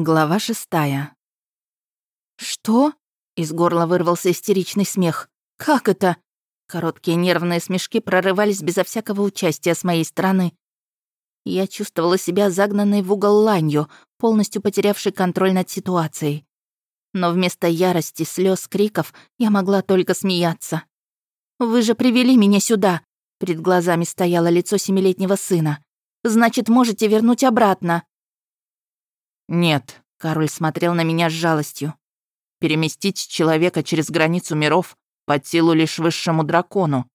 Глава шестая. «Что?» — из горла вырвался истеричный смех. «Как это?» Короткие нервные смешки прорывались безо всякого участия с моей стороны. Я чувствовала себя загнанной в угол ланью, полностью потерявшей контроль над ситуацией. Но вместо ярости, слез, криков я могла только смеяться. «Вы же привели меня сюда!» Перед глазами стояло лицо семилетнего сына. «Значит, можете вернуть обратно!» «Нет», — король смотрел на меня с жалостью. «Переместить человека через границу миров под силу лишь высшему дракону».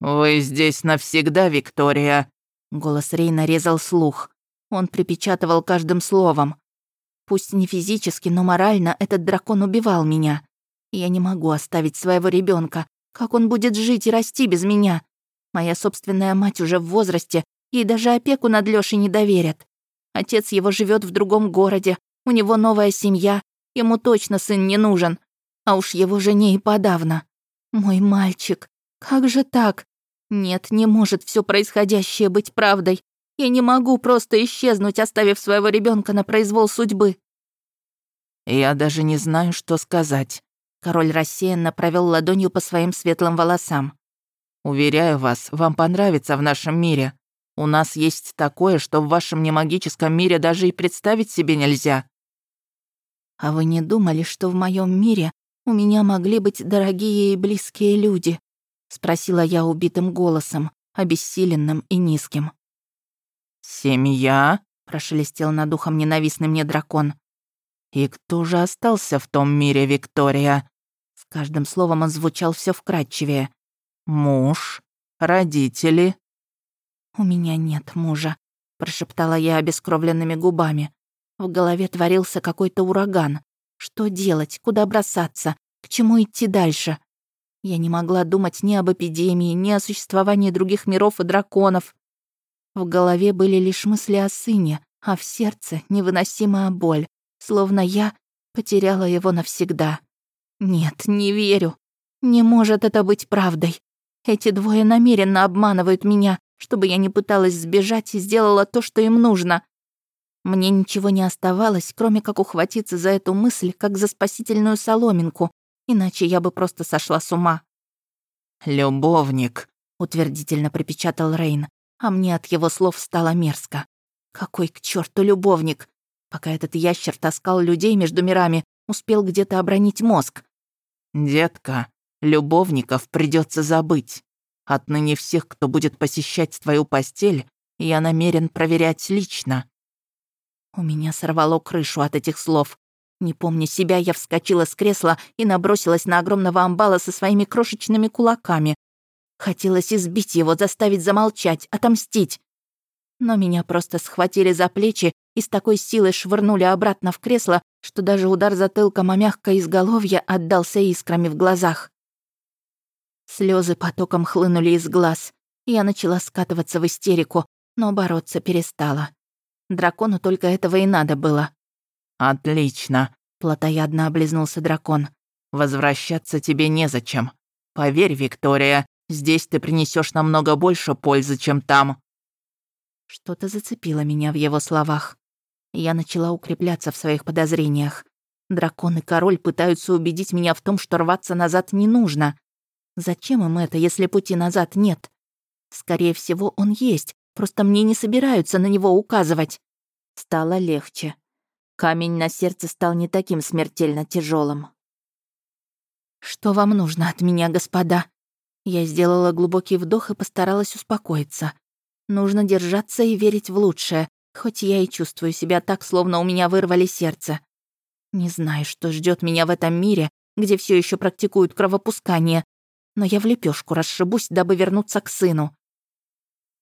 «Вы здесь навсегда, Виктория», — голос Рейна резал слух. Он припечатывал каждым словом. Пусть не физически, но морально этот дракон убивал меня. Я не могу оставить своего ребенка. Как он будет жить и расти без меня? Моя собственная мать уже в возрасте, ей даже опеку над Лёшей не доверят. Отец его живет в другом городе, у него новая семья, ему точно сын не нужен. А уж его жене и подавно. Мой мальчик, как же так? Нет, не может все происходящее быть правдой. Я не могу просто исчезнуть, оставив своего ребенка на произвол судьбы. Я даже не знаю, что сказать. Король рассеянно провел ладонью по своим светлым волосам. Уверяю вас, вам понравится в нашем мире. У нас есть такое, что в вашем немагическом мире даже и представить себе нельзя». «А вы не думали, что в моем мире у меня могли быть дорогие и близкие люди?» — спросила я убитым голосом, обессиленным и низким. «Семья?» — прошелестел над ухом ненавистный мне дракон. «И кто же остался в том мире, Виктория?» С каждым словом он звучал все вкрадчивее. «Муж? Родители?» «У меня нет мужа», — прошептала я обескровленными губами. В голове творился какой-то ураган. Что делать? Куда бросаться? К чему идти дальше? Я не могла думать ни об эпидемии, ни о существовании других миров и драконов. В голове были лишь мысли о сыне, а в сердце невыносимая боль, словно я потеряла его навсегда. Нет, не верю. Не может это быть правдой. Эти двое намеренно обманывают меня, чтобы я не пыталась сбежать и сделала то, что им нужно. Мне ничего не оставалось, кроме как ухватиться за эту мысль, как за спасительную соломинку, иначе я бы просто сошла с ума. «Любовник», — утвердительно припечатал Рейн, а мне от его слов стало мерзко. Какой к черту любовник? Пока этот ящер таскал людей между мирами, успел где-то обронить мозг. «Детка, любовников придется забыть. Отныне всех, кто будет посещать твою постель, я намерен проверять лично». У меня сорвало крышу от этих слов. Не помня себя, я вскочила с кресла и набросилась на огромного амбала со своими крошечными кулаками. Хотелось избить его, заставить замолчать, отомстить. Но меня просто схватили за плечи и с такой силой швырнули обратно в кресло, что даже удар затылком о мягкое изголовье отдался искрами в глазах. Слезы потоком хлынули из глаз. Я начала скатываться в истерику, но бороться перестала. Дракону только этого и надо было. «Отлично», — плотоядно облизнулся дракон. «Возвращаться тебе незачем. Поверь, Виктория, здесь ты принесешь намного больше пользы, чем там». Что-то зацепило меня в его словах. Я начала укрепляться в своих подозрениях. Дракон и король пытаются убедить меня в том, что рваться назад не нужно. Зачем им это, если пути назад нет? Скорее всего, он есть, просто мне не собираются на него указывать. Стало легче. Камень на сердце стал не таким смертельно тяжелым. «Что вам нужно от меня, господа?» Я сделала глубокий вдох и постаралась успокоиться. Нужно держаться и верить в лучшее, хоть я и чувствую себя так, словно у меня вырвали сердце. Не знаю, что ждет меня в этом мире, где все еще практикуют кровопускание, но я в лепешку расшибусь, дабы вернуться к сыну.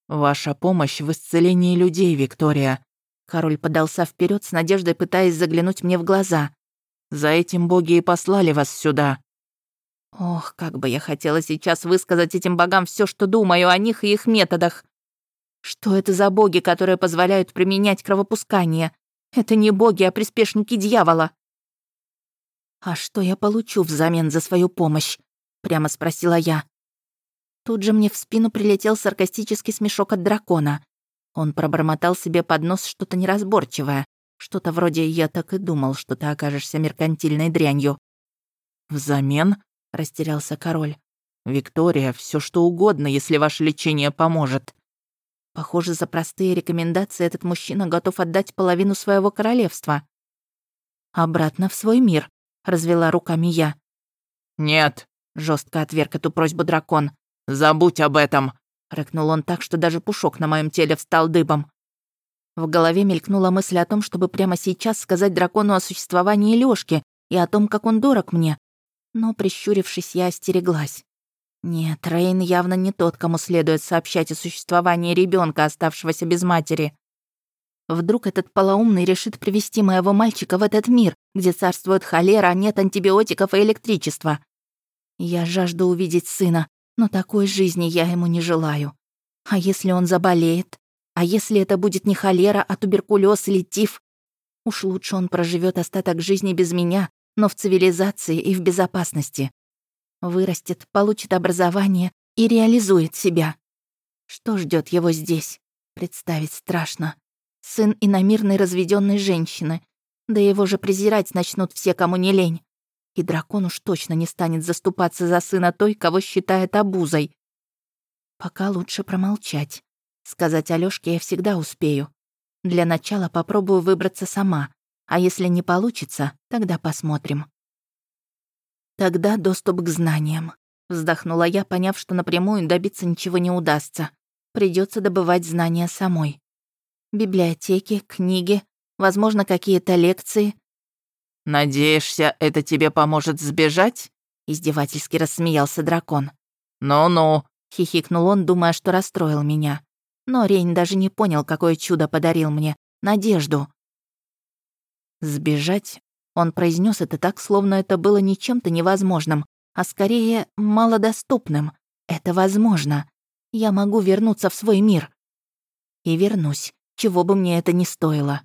«Ваша помощь в исцелении людей, Виктория». Король подался вперед с надеждой, пытаясь заглянуть мне в глаза. «За этим боги и послали вас сюда». Ох, как бы я хотела сейчас высказать этим богам все, что думаю о них и их методах. Что это за боги, которые позволяют применять кровопускание? Это не боги, а приспешники дьявола. А что я получу взамен за свою помощь? Прямо спросила я. Тут же мне в спину прилетел саркастический смешок от дракона. Он пробормотал себе под нос что-то неразборчивое. Что-то вроде «я так и думал, что ты окажешься меркантильной дрянью». «Взамен?» — растерялся король. «Виктория, все что угодно, если ваше лечение поможет». Похоже, за простые рекомендации этот мужчина готов отдать половину своего королевства. «Обратно в свой мир», — развела руками я. «Нет», — жестко отверг эту просьбу дракон. «Забудь об этом», — рыкнул он так, что даже пушок на моем теле встал дыбом. В голове мелькнула мысль о том, чтобы прямо сейчас сказать дракону о существовании Лёшки и о том, как он дорог мне. Но, прищурившись, я остереглась. Нет, Рейн явно не тот, кому следует сообщать о существовании ребенка, оставшегося без матери. Вдруг этот полоумный решит привести моего мальчика в этот мир, где царствует холера, а нет антибиотиков и электричества. Я жажду увидеть сына, но такой жизни я ему не желаю. А если он заболеет? А если это будет не холера, а туберкулез или тиф? Уж лучше он проживет остаток жизни без меня, но в цивилизации и в безопасности вырастет, получит образование и реализует себя. Что ждет его здесь? Представить страшно. Сын иномирной разведенной женщины. Да его же презирать начнут все, кому не лень. И дракон уж точно не станет заступаться за сына той, кого считает обузой. Пока лучше промолчать. Сказать Алёшке я всегда успею. Для начала попробую выбраться сама, а если не получится, тогда посмотрим. Тогда доступ к знаниям. Вздохнула я, поняв, что напрямую добиться ничего не удастся. Придется добывать знания самой. Библиотеки, книги, возможно, какие-то лекции. «Надеешься, это тебе поможет сбежать?» Издевательски рассмеялся дракон. «Ну-ну», — хихикнул он, думая, что расстроил меня. Но Рейн даже не понял, какое чудо подарил мне. Надежду. Сбежать он произнес это так, словно это было не чем-то невозможным, а скорее малодоступным. Это возможно. Я могу вернуться в свой мир. И вернусь, чего бы мне это ни стоило.